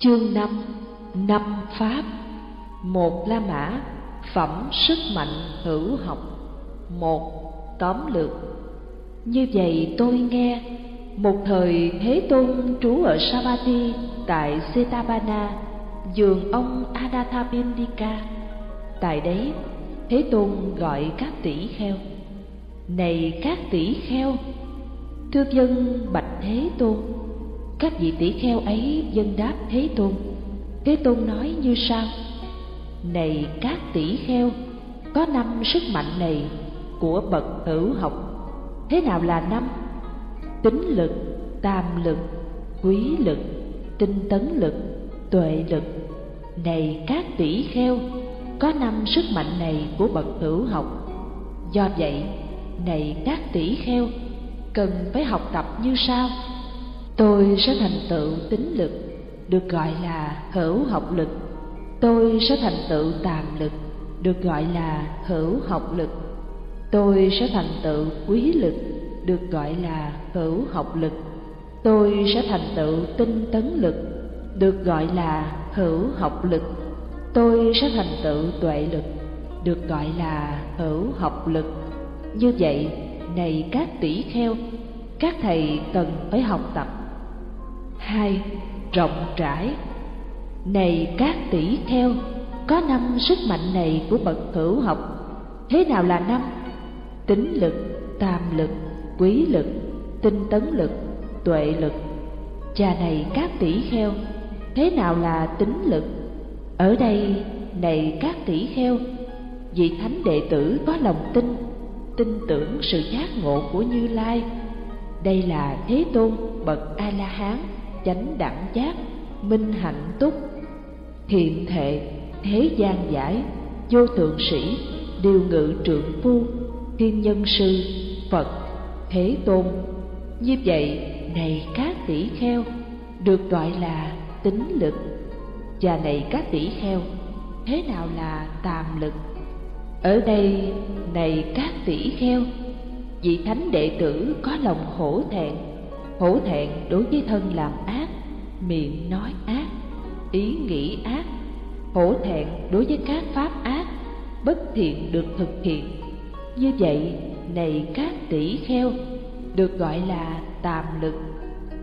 Chương 5 Năm Pháp. Một La Mã, Phẩm sức mạnh hữu học. Một, Tóm lược. Như vậy tôi nghe, Một thời Thế Tôn trú ở Sabati Tại Setabana Giường ông Adathapindika Tại đấy, Thế Tôn gọi các tỷ kheo. Này các tỷ kheo, Thưa dân bạch Thế Tôn các vị tỷ kheo ấy dân đáp Thế Tôn. Thế Tôn nói như sau. Này các tỷ kheo Có năm sức mạnh này của bậc hữu học. Thế nào là năm? Tính lực, tam lực, quý lực, tinh tấn lực, tuệ lực. Này các tỷ kheo Có năm sức mạnh này của bậc hữu học. Do vậy, này các tỷ kheo Cần phải học tập như sau. Tôi sẽ thành tựu tính lực, được gọi là hữu học lực. Tôi sẽ thành tựu tàm lực, được gọi là hữu học lực. Tôi sẽ thành tựu quý lực, được gọi là hữu học lực. Tôi sẽ thành tựu tinh tấn lực, được gọi là hữu học lực. Tôi sẽ thành tựu tuệ lực, được gọi là hữu học lực. Như vậy, này các tỷ kheo, các thầy cần phải học tập hai, rộng rãi. Này các tỷ kheo, có năm sức mạnh này của bậc hữu học. Thế nào là năm? Tính lực, tam lực, quý lực, tinh tấn lực, tuệ lực. Cha này các tỷ kheo, thế nào là tính lực? Ở đây, này các tỷ kheo, vị thánh đệ tử có lòng tin tin tưởng sự giác ngộ của như lai. Đây là thế tôn bậc a la hán chánh đẳng giác, minh hạnh túc. Thiện thệ, thế gian giải, vô tượng sĩ, điều ngự trượng phu, thiên nhân sư, phật, thế tôn. Như vậy, này các tỷ kheo, được gọi là tính lực. Và này các tỷ kheo, thế nào là tàm lực? Ở đây, này các tỷ kheo, vị thánh đệ tử có lòng hổ thẹn hổ thẹn đối với thân làm ác, miệng nói ác, ý nghĩ ác. Hổ thẹn đối với các pháp ác, bất thiện được thực hiện. Như vậy, này các tỷ kheo, được gọi là tàm lực,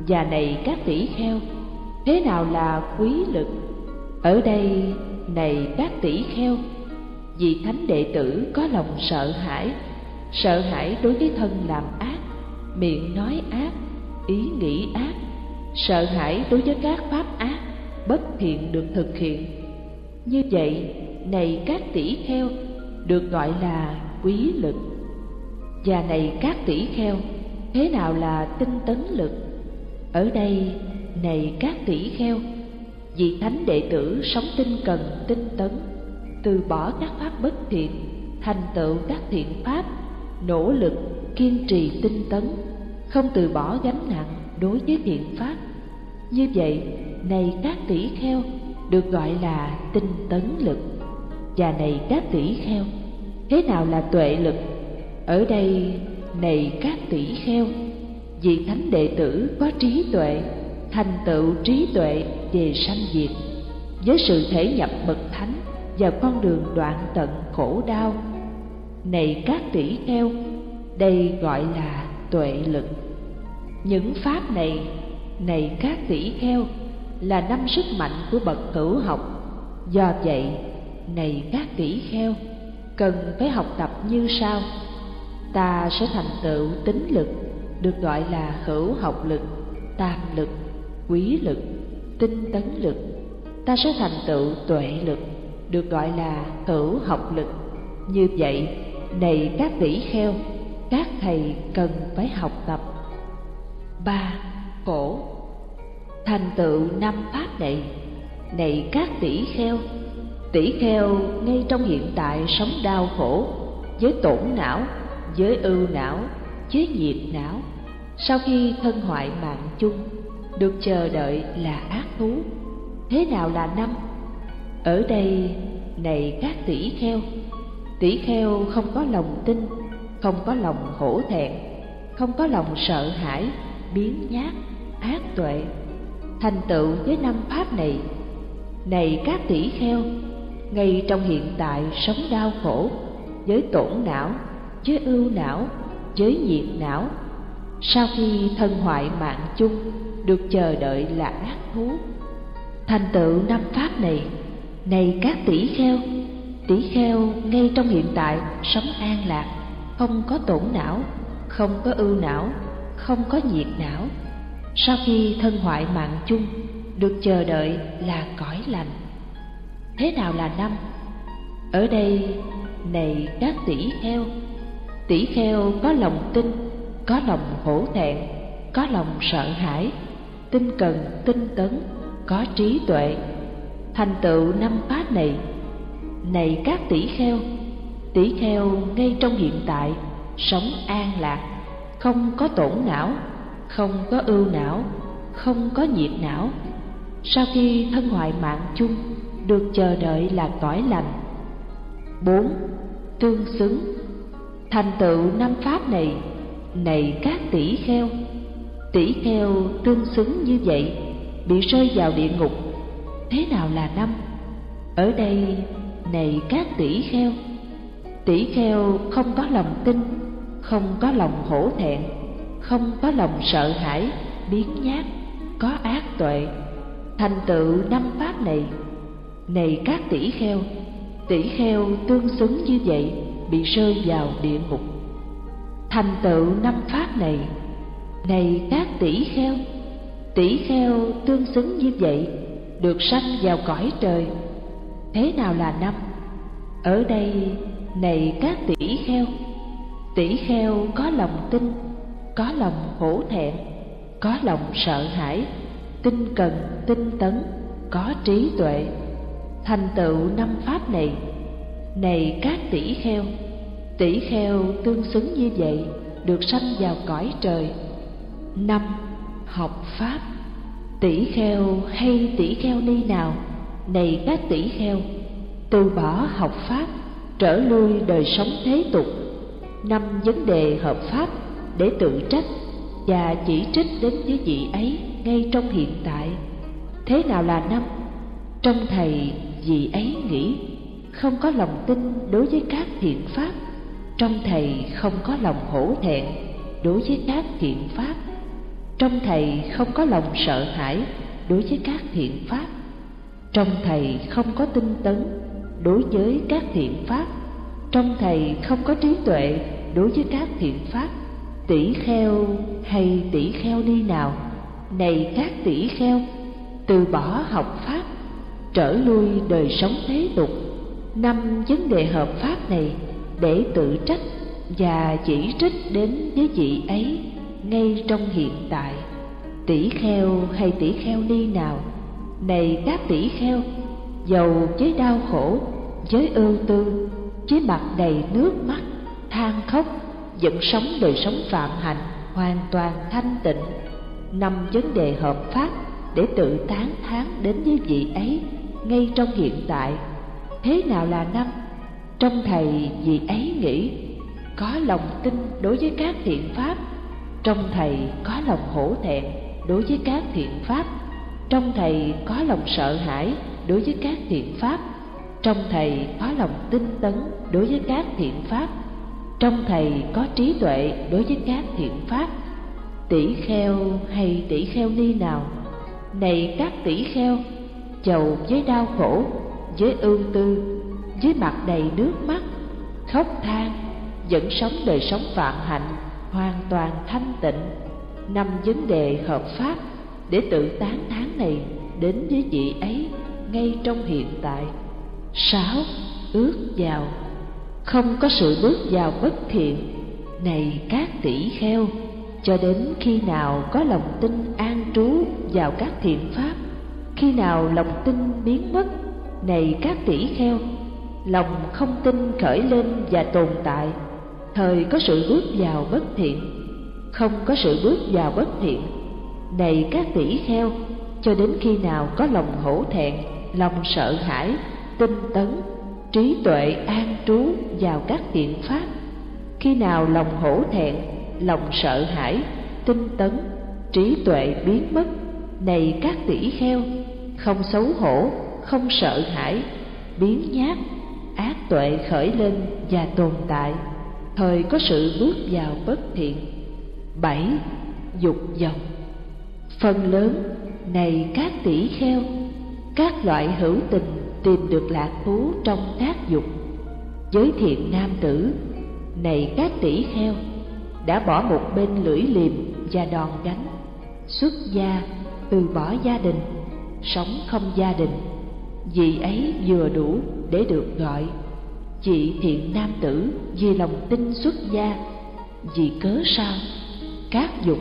và này các tỷ kheo, thế nào là quý lực? Ở đây, này các tỷ kheo vì thánh đệ tử có lòng sợ hãi sợ hãi đối với thân làm ác, miệng nói ác ý nghĩ ác, sợ hãi đối với các pháp ác, bất thiện được thực hiện. Như vậy, này các tỷ kheo, được gọi là quý lực. Và này các tỷ kheo, thế nào là tinh tấn lực? Ở đây, này các tỷ kheo, vị thánh đệ tử sống tinh cần tinh tấn, từ bỏ các pháp bất thiện, thành tựu các thiện pháp, nỗ lực kiên trì tinh tấn không từ bỏ gánh nặng đối với thiện pháp. Như vậy, này các tỷ kheo được gọi là tinh tấn lực, và này các tỷ kheo, thế nào là tuệ lực? Ở đây, này các tỷ kheo, vị thánh đệ tử có trí tuệ, thành tựu trí tuệ về sanh diệt, với sự thể nhập bậc thánh và con đường đoạn tận khổ đau. Này các tỷ kheo, đây gọi là tuệ lực. Những pháp này này các tỷ kheo, là năm sức mạnh của bậc hữu học. Do vậy, này các tỷ kheo, cần phải học tập như sau. Ta sẽ thành tựu tính lực, được gọi là hữu học lực, tam lực, quý lực, tinh tấn lực. Ta sẽ thành tựu tuệ lực, được gọi là hữu học lực. Như vậy, này các tỷ kheo các thầy cần phải học tập. Ba cổ. Thành tựu năm pháp này này các tỷ kheo. Tỷ kheo ngay trong hiện tại sống đau khổ, với tổn não, với ưu não, với nhiệt não. Sau khi thân hoại mạng chung, được chờ đợi là ác thú. Thế nào là năm? Ở đây, này các tỷ kheo tỷ kheo không có lòng tin không có lòng hổ thẹn, không có lòng sợ hãi, biến nhát, ác tuệ. Thành tựu với năm pháp này này các tỷ kheo, ngay trong hiện tại sống đau khổ, với tổn não, với ưu não, với nhiệt não. Sau khi thân hoại mạng chung, được chờ đợi là ác thú. Thành tựu năm pháp này này các tỷ kheo tỷ kheo ngay trong hiện tại sống an lạc không có tổn não, không có ưu não, không có nhiệt não. Sau khi thân hoại mạng chung, được chờ đợi là cõi lành. Thế nào là năm? Ở đây, này các tỷ kheo. Tỷ kheo có lòng tin, có lòng hổ thẹn, có lòng sợ hãi. Tinh cần, tinh tấn, có trí tuệ. Thành tựu năm pháp này này các tỷ kheo tỷ kheo ngay trong hiện tại, sống an lạc, không có tổn não, không có ưu não, không có nhiệt não. Sau khi thân hoại mạng chung, được chờ đợi là cõi lành. Bốn, tương xứng. Thành tựu năm pháp này này các tỷ kheo. Tỷ kheo tương xứng như vậy, bị rơi vào địa ngục, thế nào là năm? Ở đây, này các tỷ kheo tỷ kheo không có lòng tin, không có lòng hổ thẹn, không có lòng sợ hãi, biến nhát, có ác tuệ. Thành tựu năm pháp này này các tỷ kheo tỷ kheo tương xứng như vậy, bị rơi vào địa ngục. Thành tựu năm pháp này này các tỷ kheo tỷ kheo tương xứng như vậy, được sanh vào cõi trời. Thế nào là năm? Ở đây này các tỷ kheo tỷ kheo có lòng tin, có lòng hổ thẹn, có lòng sợ hãi tinh cần tinh tấn, có trí tuệ. Thành tựu năm pháp này này các tỷ kheo tỷ kheo tương xứng như vậy, được sanh vào cõi trời. Năm học pháp, tỷ kheo hay tỷ kheo ni nào? Này các tỷ kheo, từ bỏ học pháp trở lui đời sống thế tục, năm vấn đề hợp pháp để tự trách và chỉ trích đến với vị ấy ngay trong hiện tại. Thế nào là năm? Trong thầy, vị ấy nghĩ, không có lòng tin đối với các thiện pháp. Trong thầy không có lòng hổ thẹn đối với các thiện pháp. Trong thầy không có lòng sợ hãi đối với các thiện pháp. Trong thầy không có tinh tấn đối với các thiện pháp. Trong thầy không có trí tuệ đối với các thiện pháp. Tỷ kheo hay tỷ kheo ni nào. Này các tỷ kheo, từ bỏ học pháp, trở lui đời sống thế tục. Năm vấn đề hợp pháp này để tự trách và chỉ trích đến với vị ấy ngay trong hiện tại. Tỷ kheo hay tỷ kheo ni nào. Này các tỷ kheo giàu với đau khổ với ưu tư với mặt đầy nước mắt, than khóc, vẫn sống đời sống phạm hạnh, hoàn toàn thanh tịnh. Năm vấn đề hợp pháp để tự tán thán đến với vị ấy ngay trong hiện tại. Thế nào là năm? Trong thầy, vị ấy nghĩ, có lòng tin đối với các thiện pháp. Trong thầy, có lòng hổ thẹn đối với các thiện pháp. Trong thầy, có lòng sợ hãi đối với các thiện pháp trong thầy có lòng tinh tấn đối với các thiện pháp. Trong thầy có trí tuệ đối với các thiện pháp. Tỷ kheo hay tỷ kheo ni nào? Này các tỷ kheo, chầu với đau khổ, với ưu tư, với mặt đầy nước mắt, khóc than, vẫn sống đời sống vạn hạnh, hoàn toàn thanh tịnh năm vấn đề hợp pháp, để tự tán thán này đến với vị ấy ngay trong hiện tại sáu ước vào. Không có sự bước vào bất thiện, này các tỷ kheo, cho đến khi nào có lòng tin an trú vào các thiện pháp, khi nào lòng tin biến mất, này các tỷ kheo, lòng không tin khởi lên và tồn tại, thời có sự bước vào bất thiện, không có sự bước vào bất thiện, này các tỷ kheo, cho đến khi nào có lòng hổ thẹn, lòng sợ hãi tinh tấn, trí tuệ an trú vào các thiện pháp. Khi nào lòng hổ thẹn, lòng sợ hãi, tinh tấn, trí tuệ biến mất, này các tỷ kheo, không xấu hổ, không sợ hãi, biến nhát, ác tuệ khởi lên và tồn tại, thời có sự bước vào bất thiện. Bảy, dục vọng. Phần lớn, này các tỷ kheo, các loại hữu tình tìm được lạc thú trong tác dục. Giới thiện nam tử, này các tỷ kheo, đã bỏ một bên lưỡi liềm và đòn gánh xuất gia từ bỏ gia đình, sống không gia đình. Vì ấy vừa đủ để được gọi chị thiện nam tử vì lòng tin xuất gia, vì cớ sao? Các dục,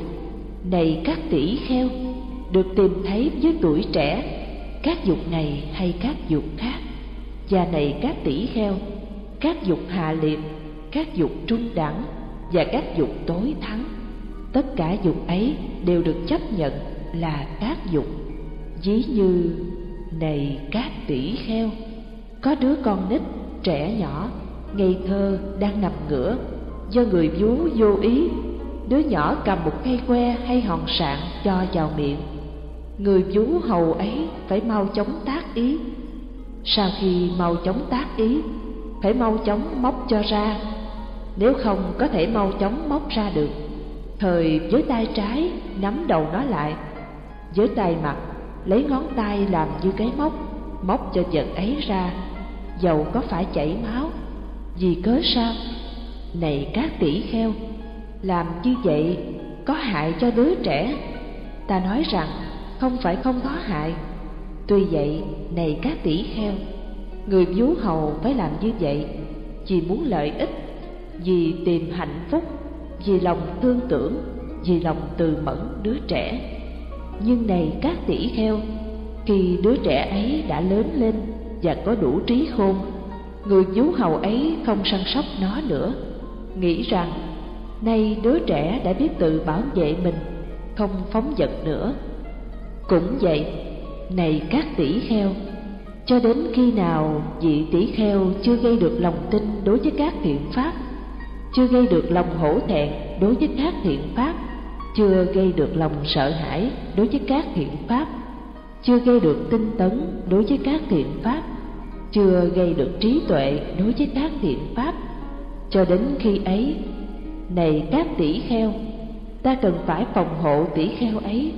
này các tỷ kheo, được tìm thấy với tuổi trẻ các dục này hay các dục khác? Và này các tỷ kheo, các dục hạ liệt, các dục trung đẳng và các dục tối thắng, tất cả dục ấy đều được chấp nhận là các dục. Ví như, này các tỷ kheo, có đứa con nít trẻ nhỏ, ngây thơ đang nằm ngửa, do người vú vô ý, đứa nhỏ cầm một cây que hay hòn sạn cho vào miệng người vú hầu ấy phải mau chóng tác ý. Sau khi mau chóng tác ý, phải mau chóng móc cho ra. Nếu không có thể mau chóng móc ra được, thời với tay trái nắm đầu nó lại. Với tay mặt, lấy ngón tay làm như cái móc móc cho vật ấy ra. Dầu có phải chảy máu, vì cớ sao? Này các tỷ kheo, làm như vậy có hại cho đứa trẻ. Ta nói rằng không phải không có hại. Tuy vậy này các tỷ heo, người vú hầu phải làm như vậy vì muốn lợi ích vì tìm hạnh phúc vì lòng tương tưởng vì lòng từ mẫn đứa trẻ. Nhưng này các tỷ heo, khi đứa trẻ ấy đã lớn lên và có đủ trí khôn người vú hầu ấy không săn sóc nó nữa. Nghĩ rằng nay đứa trẻ đã biết tự bảo vệ mình không phóng vật nữa cũng vậy, này các tỷ kheo, cho đến khi nào vị tỷ kheo chưa gây được lòng tin đối với các thiện pháp, chưa gây được lòng hổ thẹn đối với các thiện pháp, chưa gây được lòng sợ hãi đối với các thiện pháp, chưa gây được tinh tấn đối với các thiện pháp, chưa gây được trí tuệ đối với các thiện pháp, cho đến khi ấy, này các tỷ kheo, ta cần phải phòng hộ tỷ kheo ấy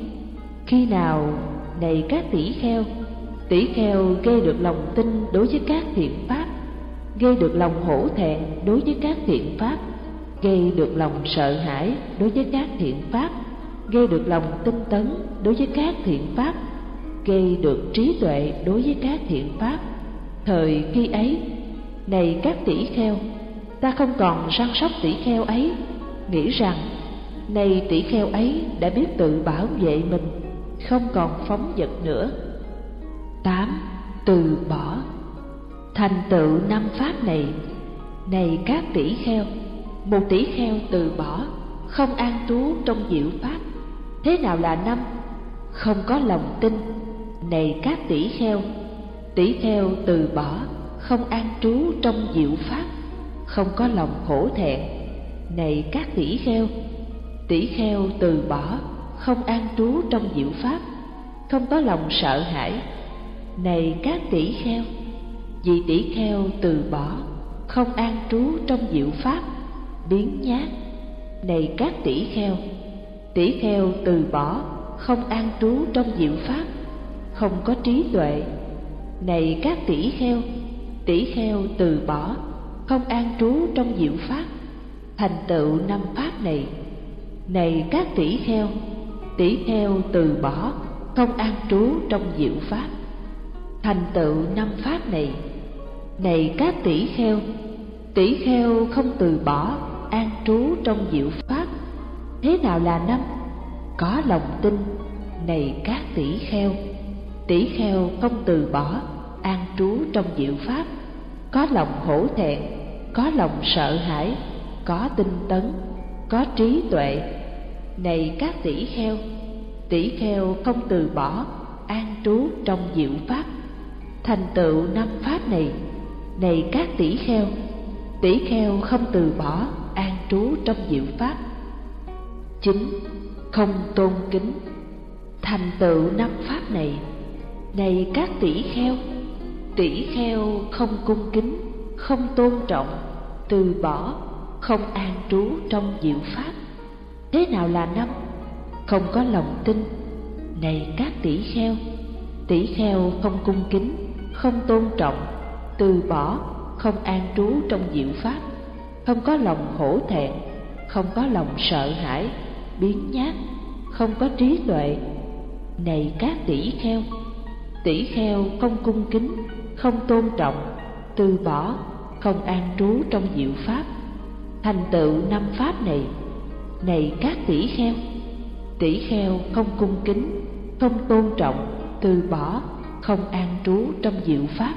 khi nào này các tỷ kheo tỷ kheo gây được lòng tin đối với các thiện pháp, gây được lòng hổ thẹn đối với các thiện pháp, gây được lòng sợ hãi đối với các thiện pháp, gây được lòng tinh tấn đối với các thiện pháp, gây được trí tuệ đối với các thiện pháp. Thời khi ấy, này các tỷ kheo, ta không còn săn sóc tỷ kheo ấy. Nghĩ rằng, này tỷ kheo ấy đã biết tự bảo vệ mình không còn phóng dật nữa. Tám, từ bỏ. Thành tựu năm pháp này này các tỷ kheo, một tỷ kheo từ bỏ, không an trú trong diệu pháp. Thế nào là năm? Không có lòng tin. Này các tỷ kheo tỷ kheo từ bỏ, không an trú trong diệu pháp, không có lòng khổ thẹn. Này các tỷ kheo tỷ kheo từ bỏ không an trú trong diệu pháp, không có lòng sợ hãi. Này các tỷ kheo, vì tỷ kheo từ bỏ, không an trú trong diệu pháp, biến nhát. Này các tỷ kheo tỷ kheo từ bỏ, không an trú trong diệu pháp, không có trí tuệ. Này các tỷ kheo tỷ kheo từ bỏ, không an trú trong diệu pháp, thành tựu năm pháp này. Này các tỷ kheo tỷ kheo từ bỏ không an trú trong diệu pháp. Thành tựu năm pháp này này các tỷ kheo tỷ kheo không từ bỏ an trú trong diệu pháp. Thế nào là năm? Có lòng tin, này các tỷ kheo tỷ kheo không từ bỏ an trú trong diệu pháp. Có lòng hổ thẹn, có lòng sợ hãi, có tinh tấn, có trí tuệ này các tỷ kheo tỷ kheo không từ bỏ an trú trong diệu pháp. Thành tựu năm pháp này này các tỷ kheo tỷ kheo không từ bỏ an trú trong diệu pháp. Chín không tôn kính. Thành tựu năm pháp này này các tỷ kheo tỷ kheo không cung kính, không tôn trọng, từ bỏ, không an trú trong diệu pháp thế nào là năm? Không có lòng tin. Này các tỷ kheo tỷ kheo không cung kính, không tôn trọng, từ bỏ, không an trú trong diệu pháp, không có lòng hổ thẹn, không có lòng sợ hãi, biến nhát, không có trí tuệ. Này các tỷ kheo tỷ kheo không cung kính, không tôn trọng, từ bỏ, không an trú trong diệu pháp. Thành tựu năm pháp này này các tỷ kheo tỷ kheo không cung kính, không tôn trọng, từ bỏ, không an trú trong diệu pháp.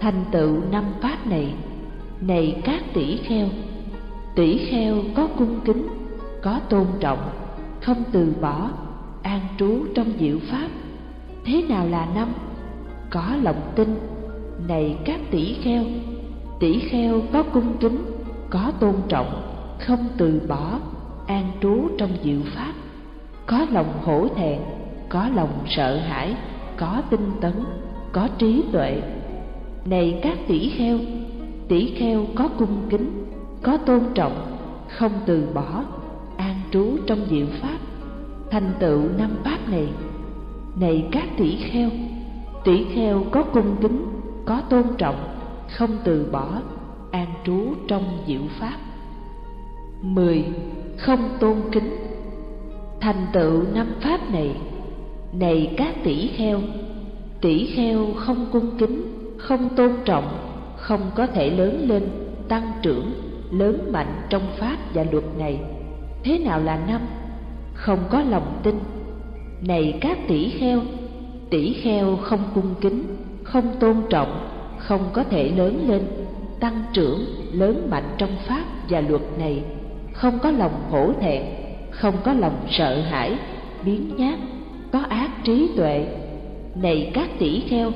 Thành tựu năm pháp này này các tỷ kheo tỷ kheo có cung kính, có tôn trọng, không từ bỏ, an trú trong diệu pháp. Thế nào là năm? Có lòng tin. Này các tỷ kheo tỷ kheo có cung kính, có tôn trọng, không từ bỏ an trú trong diệu pháp. Có lòng hổ thẹn, có lòng sợ hãi, có tinh tấn, có trí tuệ. Này các tỷ kheo tỷ kheo có cung kính, có tôn trọng, không từ bỏ, an trú trong diệu pháp. Thành tựu năm pháp này. Này các tỷ kheo tỷ kheo có cung kính, có tôn trọng, không từ bỏ, an trú trong diệu pháp. Mười không tôn kính. Thành tựu năm pháp này này các tỷ kheo tỷ kheo không cung kính, không tôn trọng, không có thể lớn lên, tăng trưởng, lớn mạnh trong pháp và luật này. Thế nào là năm? Không có lòng tin. Này các tỷ kheo tỷ kheo không cung kính, không tôn trọng, không có thể lớn lên, tăng trưởng, lớn mạnh trong pháp và luật này không có lòng hổ thẹn, không có lòng sợ hãi, biến nhát, có ác trí tuệ. Này các tỷ kheo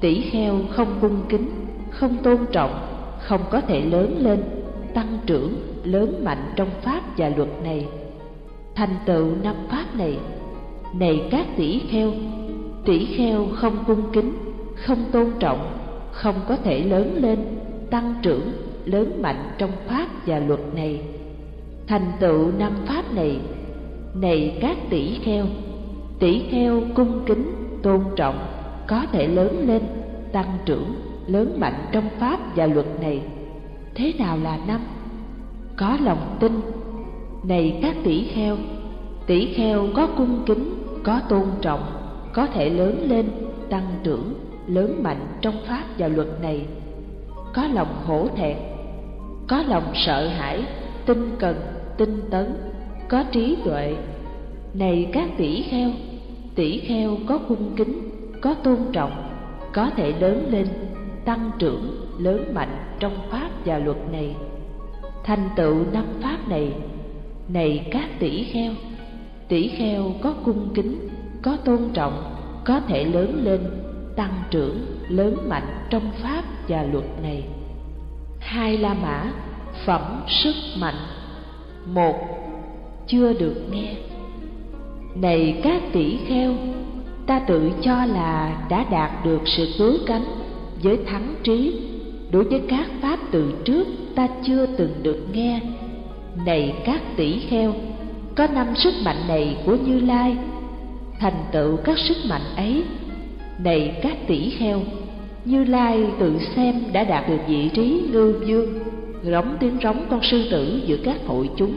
tỷ kheo không cung kính, không tôn trọng, không có thể lớn lên, tăng trưởng, lớn mạnh trong pháp và luật này. Thành tựu năm pháp này này các tỷ kheo tỷ kheo không cung kính, không tôn trọng, không có thể lớn lên, tăng trưởng, lớn mạnh trong pháp và luật này thành tựu năm pháp này này các tỷ kheo tỷ kheo cung kính, tôn trọng, có thể lớn lên, tăng trưởng, lớn mạnh trong pháp và luật này. Thế nào là năm? Có lòng tin. Này các tỷ kheo tỷ kheo có cung kính, có tôn trọng, có thể lớn lên, tăng trưởng, lớn mạnh trong pháp và luật này. Có lòng hổ thẹn, có lòng sợ hãi tinh cần tinh tấn, có trí tuệ. Này các tỷ kheo tỷ kheo có cung kính, có tôn trọng, có thể lớn lên, tăng trưởng, lớn mạnh trong pháp và luật này. Thành tựu năm pháp này này các tỷ kheo tỷ kheo có cung kính, có tôn trọng, có thể lớn lên, tăng trưởng, lớn mạnh trong pháp và luật này. Hai la mã, phẩm, sức, mạnh một. Chưa được nghe. Này các tỷ kheo, ta tự cho là đã đạt được sự cứu cánh với thắng trí. Đối với các pháp từ trước, ta chưa từng được nghe. Này các tỷ kheo, có năm sức mạnh này của như lai. Thành tựu các sức mạnh ấy. Này các tỷ kheo, như lai tự xem đã đạt được vị trí ngưu dương rống tiếng rống con sư tử giữa các hội chúng,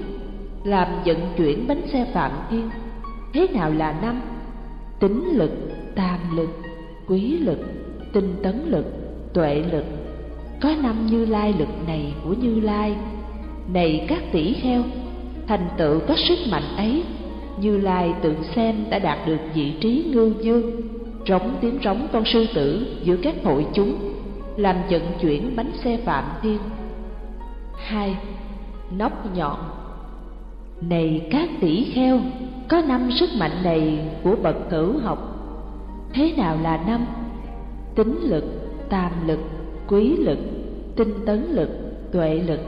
làm vận chuyển bánh xe phạm thiên. Thế nào là năm? Tính lực, tam lực, quý lực, tinh tấn lực, tuệ lực. Có năm như lai lực này của như lai. Này các tỷ kheo, thành tựu có sức mạnh ấy. Như lai tự xem đã đạt được vị trí ngưu dương. Rống tiếng rống con sư tử giữa các hội chúng, làm vận chuyển bánh xe phạm thiên hai, nóc nhọn. Này các tỷ kheo, có năm sức mạnh này của bậc cửu học. Thế nào là năm? Tính lực, tam lực, quý lực, tinh tấn lực, tuệ lực.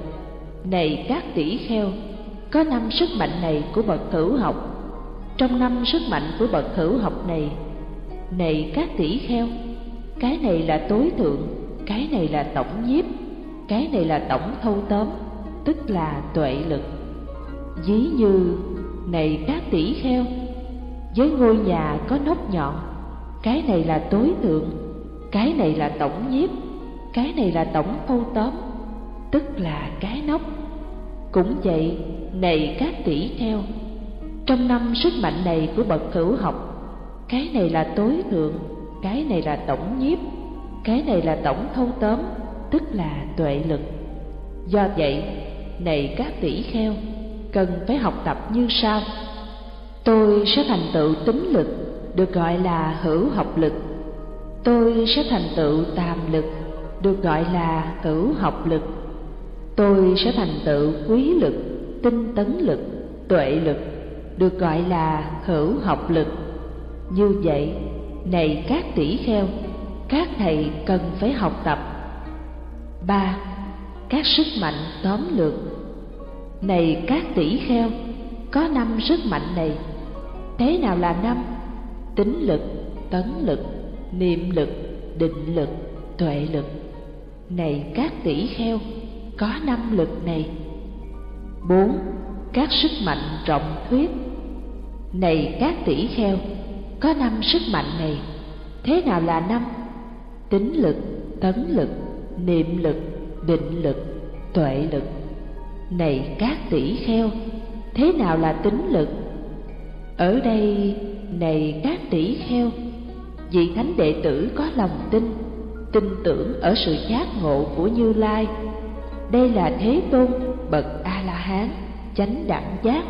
Này các tỷ kheo, có năm sức mạnh này của bậc cửu học. Trong năm sức mạnh của bậc hữu học này này các tỷ kheo, cái này là tối thượng, cái này là tổng nhiếp cái này là tổng thâu tóm, tức là tuệ lực. Ví như, này các tỷ kheo, với ngôi nhà có nóc nhọn, cái này là tối thượng cái này là tổng nhiếp, cái này là tổng thâu tóm, tức là cái nóc. Cũng vậy, này các tỷ kheo, trong năm sức mạnh này của bậc cửu học, cái này là tối thượng cái này là tổng nhiếp, cái này là tổng thâu tóm tức là tuệ lực. Do vậy, này các tỷ kheo, cần phải học tập như sau. Tôi sẽ thành tựu tính lực, được gọi là hữu học lực. Tôi sẽ thành tựu tàm lực, được gọi là hữu học lực. Tôi sẽ thành tựu quý lực, tinh tấn lực, tuệ lực, được gọi là hữu học lực. Như vậy, này các tỷ kheo, các thầy cần phải học tập ba, các sức mạnh tóm lược. Này các tỷ kheo, có năm sức mạnh này. Thế nào là năm? Tính lực, tấn lực, niệm lực, định lực, tuệ lực. Này các tỷ kheo, có năm lực này. Bốn, các sức mạnh rộng thuyết. Này các tỷ kheo, có năm sức mạnh này. Thế nào là năm? Tính lực, tấn lực niệm lực, định lực, tuệ lực. Này các tỷ kheo, thế nào là tính lực? Ở đây, này các tỷ kheo, vị thánh đệ tử có lòng tin tin tưởng ở sự giác ngộ của như lai. Đây là thế tôn bậc a la hán chánh đẳng giác,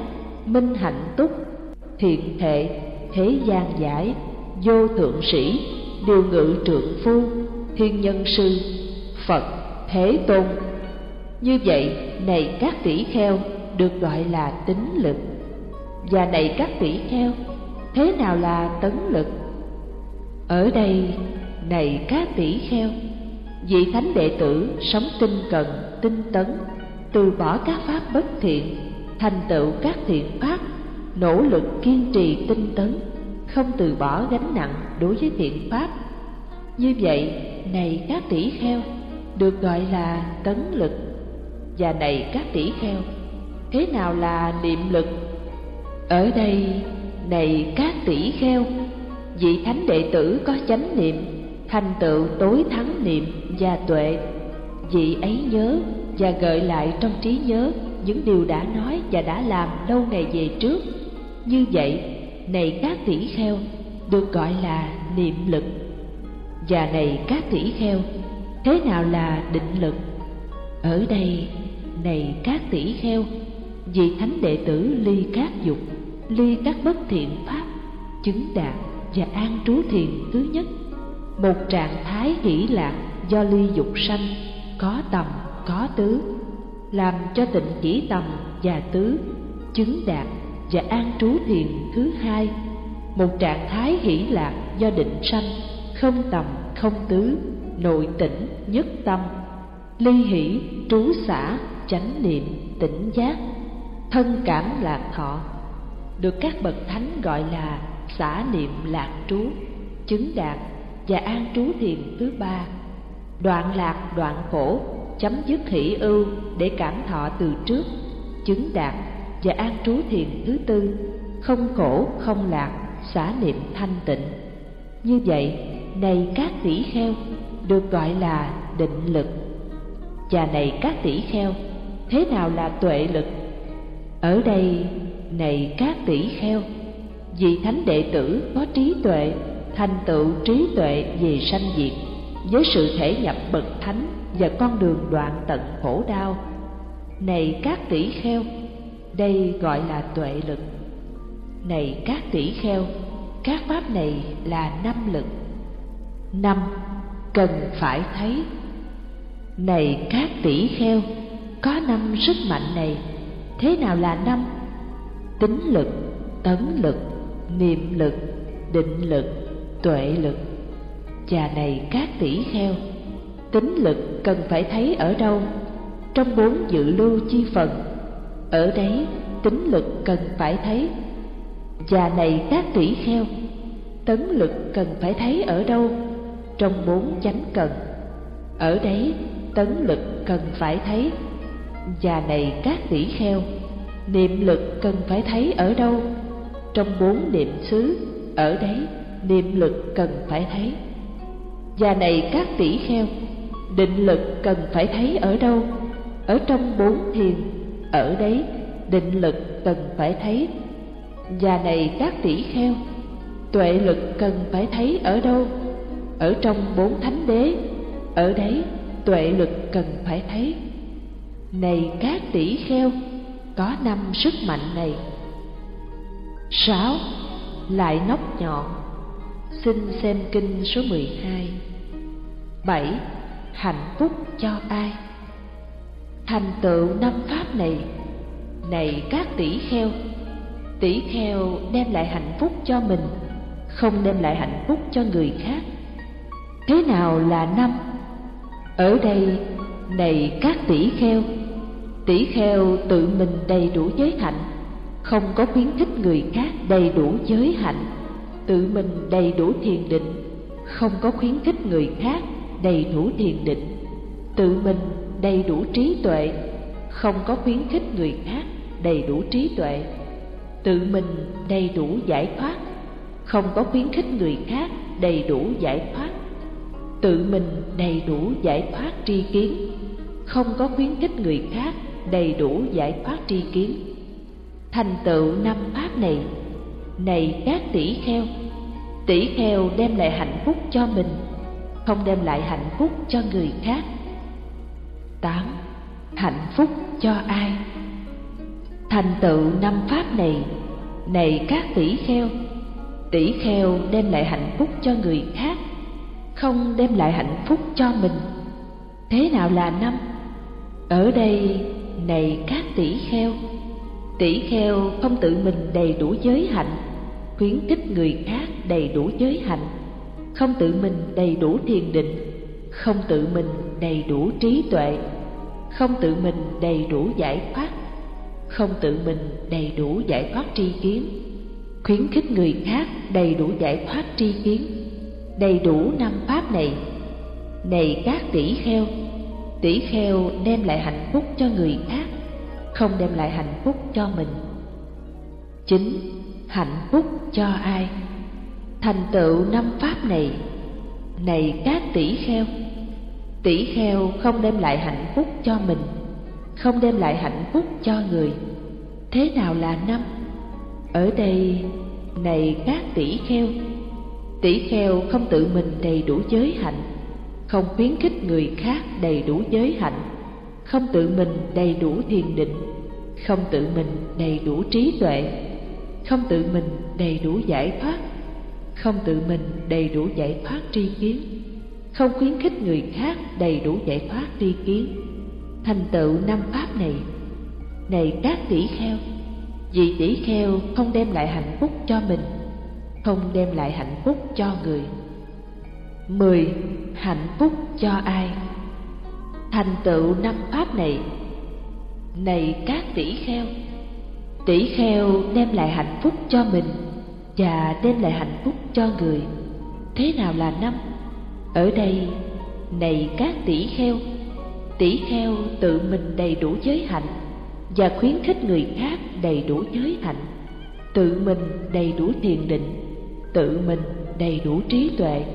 minh hạnh túc, thiện thệ, thế gian giải, vô thượng sĩ, điều ngự trượng phu, thiên nhân sư phật thế tôn. Như vậy, này các tỷ kheo được gọi là tính lực. Và này các tỷ kheo, thế nào là tấn lực? Ở đây, này các tỷ kheo, vị thánh đệ tử sống tinh cần, tinh tấn, từ bỏ các pháp bất thiện, thành tựu các thiện pháp, nỗ lực kiên trì tinh tấn, không từ bỏ gánh nặng đối với thiện pháp. Như vậy, này các tỷ kheo được gọi là tấn lực. Và này các tỷ kheo, thế nào là niệm lực? Ở đây, này các tỷ kheo, vị thánh đệ tử có chánh niệm, thành tựu tối thắng niệm và tuệ. Vị ấy nhớ và gợi lại trong trí nhớ những điều đã nói và đã làm lâu ngày về trước. Như vậy, này các tỷ kheo, được gọi là niệm lực. Và này các tỷ kheo thế nào là định lực? Ở đây, này các tỷ kheo, vị thánh đệ tử ly các dục, ly các bất thiện pháp, chứng đạt và an trú thiền thứ nhất. Một trạng thái hỷ lạc do ly dục sanh, có tầm, có tứ, làm cho tịnh chỉ tầm và tứ, chứng đạt và an trú thiền thứ hai. Một trạng thái hỷ lạc do định sanh, không tầm, không tứ nội tỉnh nhất tâm, ly hỷ, trú xả, chánh niệm, tỉnh giác, thân cảm lạc thọ, được các bậc thánh gọi là xả niệm lạc trú, chứng đạt và an trú thiền thứ ba. Đoạn lạc đoạn khổ, chấm dứt hỷ ưu để cảm thọ từ trước, chứng đạt và an trú thiền thứ tư, không khổ, không lạc, xả niệm thanh tịnh. Như vậy, này các tỷ kheo được gọi là định lực. Chà này các tỷ kheo, thế nào là tuệ lực? Ở đây, này các tỷ kheo, vị thánh đệ tử có trí tuệ, thành tựu trí tuệ về sanh diệt, với sự thể nhập bậc thánh và con đường đoạn tận khổ đau. Này các tỷ kheo, đây gọi là tuệ lực. Này các tỷ kheo, các pháp này là năm lực. Năm cần phải thấy. Này các tỷ kheo, có năm sức mạnh này, thế nào là năm? Tính lực, tấn lực, niệm lực, định lực, tuệ lực. Và này các tỷ kheo, tính lực cần phải thấy ở đâu? Trong bốn dự lưu chi phần, ở đấy tính lực cần phải thấy. Và này các tỷ kheo, tấn lực cần phải thấy ở đâu? Trong bốn chánh cần. Ở đấy, tấn lực cần phải thấy. Và này các tỷ kheo, niệm lực cần phải thấy ở đâu? Trong bốn niệm xứ, ở đấy, niệm lực cần phải thấy. Và này các tỷ kheo, định lực cần phải thấy ở đâu? Ở trong bốn thiền, ở đấy, định lực cần phải thấy. Và này các tỷ kheo, tuệ lực cần phải thấy ở đâu? Ở trong bốn thánh đế. Ở đấy, tuệ lực cần phải thấy. Này các tỷ kheo, có năm sức mạnh này. Sáu, lại nóc nhọn. Xin xem kinh số mười hai. Bảy, hạnh phúc cho ai? Thành tựu năm pháp này. Này các tỷ kheo tỷ kheo đem lại hạnh phúc cho mình, không đem lại hạnh phúc cho người khác thế nào là năm? Ở đây, này các tỷ kheo tỷ kheo tự mình đầy đủ giới hạnh, không có khuyến khích người khác đầy đủ giới hạnh, tự mình đầy đủ thiền định, không có khuyến khích người khác đầy đủ thiền định, tự mình đầy đủ trí tuệ, không có khuyến khích người khác đầy đủ trí tuệ, tự mình đầy đủ giải thoát, không có khuyến khích người khác đầy đủ giải thoát tự mình đầy đủ giải thoát tri kiến, không có khuyến khích người khác đầy đủ giải thoát tri kiến. Thành tựu năm pháp này này các tỷ kheo tỷ kheo đem lại hạnh phúc cho mình, không đem lại hạnh phúc cho người khác. Tám, hạnh phúc cho ai? Thành tựu năm pháp này này các tỷ kheo tỷ kheo đem lại hạnh phúc cho người khác không đem lại hạnh phúc cho mình. Thế nào là năm? Ở đây này các tỷ kheo. Tỷ kheo không tự mình đầy đủ giới hạnh, khuyến khích người khác đầy đủ giới hạnh. Không tự mình đầy đủ thiền định, không tự mình đầy đủ trí tuệ. Không tự mình đầy đủ giải thoát, không tự mình đầy đủ giải thoát tri kiến. Khuyến khích người khác đầy đủ giải thoát tri kiến đầy đủ năm pháp này. Này các tỷ kheo tỷ kheo đem lại hạnh phúc cho người khác, không đem lại hạnh phúc cho mình. Chính hạnh phúc cho ai? Thành tựu năm pháp này. Này các tỷ kheo tỷ kheo không đem lại hạnh phúc cho mình, không đem lại hạnh phúc cho người. Thế nào là năm? Ở đây, này các tỷ kheo tỷ kheo không tự mình đầy đủ giới hạnh, không khuyến khích người khác đầy đủ giới hạnh, không tự mình đầy đủ thiền định, không tự mình đầy đủ trí tuệ, không tự mình đầy đủ giải thoát, không tự mình đầy đủ giải thoát tri kiến, không khuyến khích người khác đầy đủ giải thoát tri kiến. Thành tựu năm pháp này này các tỷ kheo, vì tỷ kheo không đem lại hạnh phúc cho mình không đem lại hạnh phúc cho người. Mười, hạnh phúc cho ai? Thành tựu năm pháp này này các tỷ kheo tỷ kheo đem lại hạnh phúc cho mình và đem lại hạnh phúc cho người. Thế nào là năm? Ở đây, này các tỷ kheo tỷ kheo tự mình đầy đủ giới hạnh và khuyến khích người khác đầy đủ giới hạnh, tự mình đầy đủ thiền định tự mình đầy đủ trí tuệ.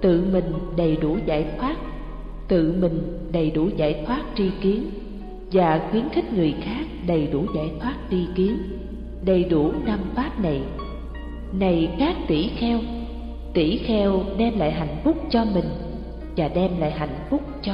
Tự mình đầy đủ giải thoát. Tự mình đầy đủ giải thoát tri kiến. Và khuyến khích người khác đầy đủ giải thoát tri kiến. Đầy đủ năm pháp này. Này các tỷ kheo tỷ kheo đem lại hạnh phúc cho mình và đem lại hạnh phúc cho